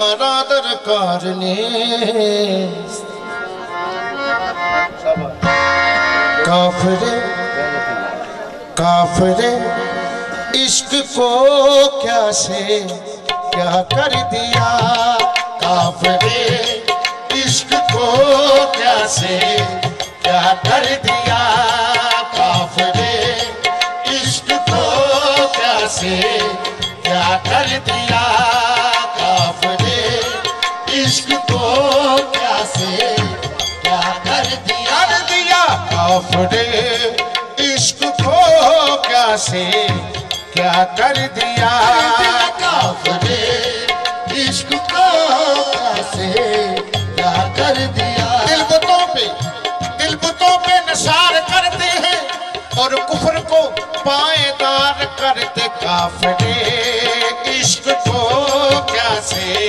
مراد نے کاف رے کاف رے عشق کو کیا سے کیا کر دیا کاف رے عشق کو کیا سے کیا کر دیا کاف رے عشق کو کیا کر دیا چھوڑے عشق کو سے کر دیا کافرے عشق کافے عشک سے بتوں پہ دل بتوں پہ نثار کرتے ہیں اور کفر کو پائے دار کرتے کافرے عشق کو ہو سے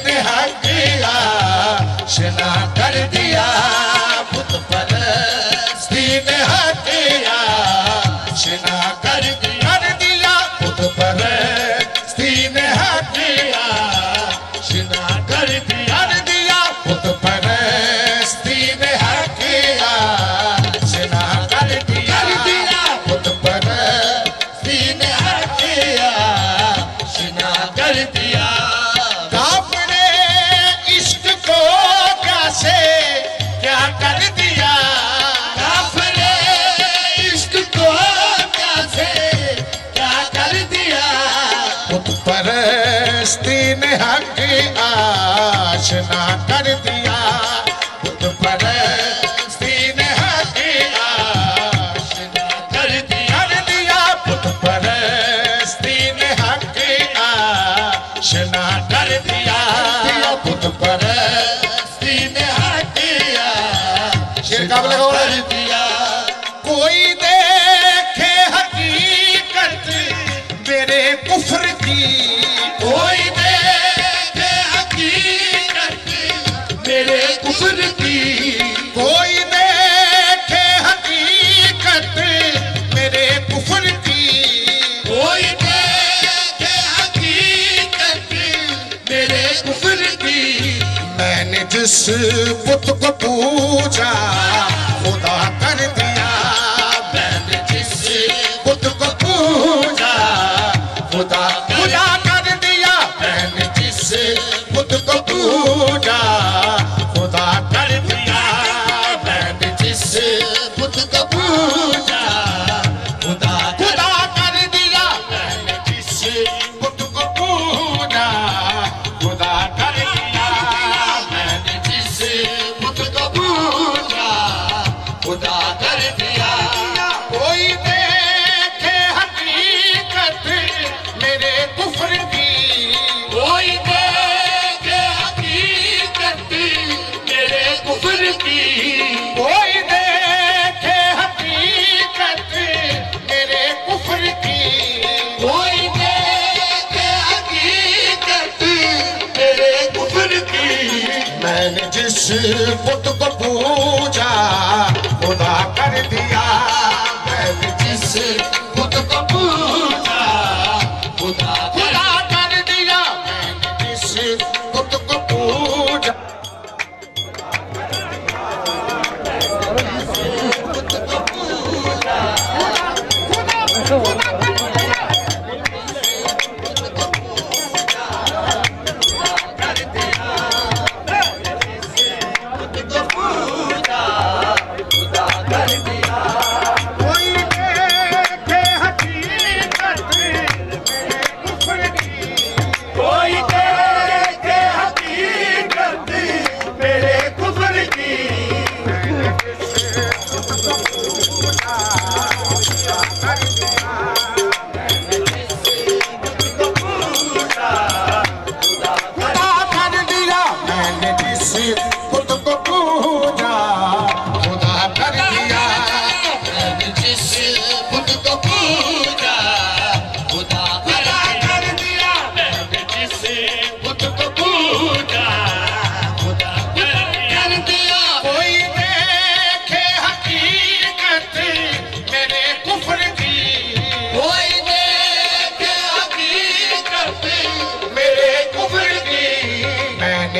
ہر حق آشنا کر دی کی کوئی دیکھے حقیقت میرے کفر کی کوئی دیکھے حقیقت میرے کفر کی میں نے جس بت کو پوجا خدا کر دیا بہن جس بت کو پوجا خدا پوجا کر دیا میں نے جس بت کو پوجا see it.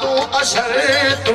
تو اثر تو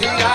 کیا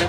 دیا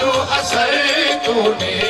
تو اثر تو نے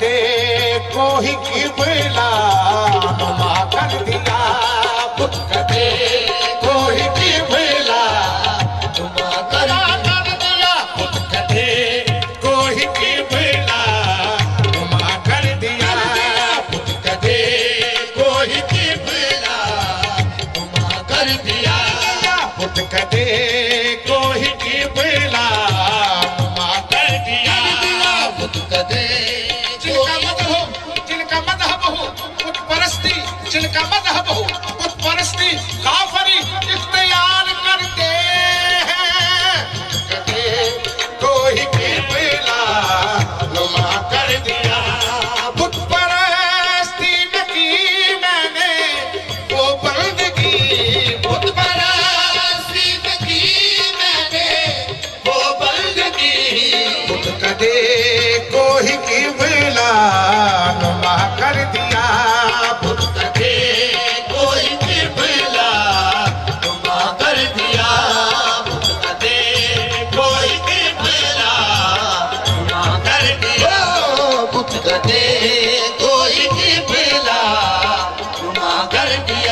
کی کو Yeah.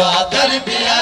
خاطر بیا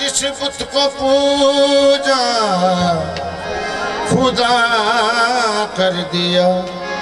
جس بت کو پوجا خدا کر دیا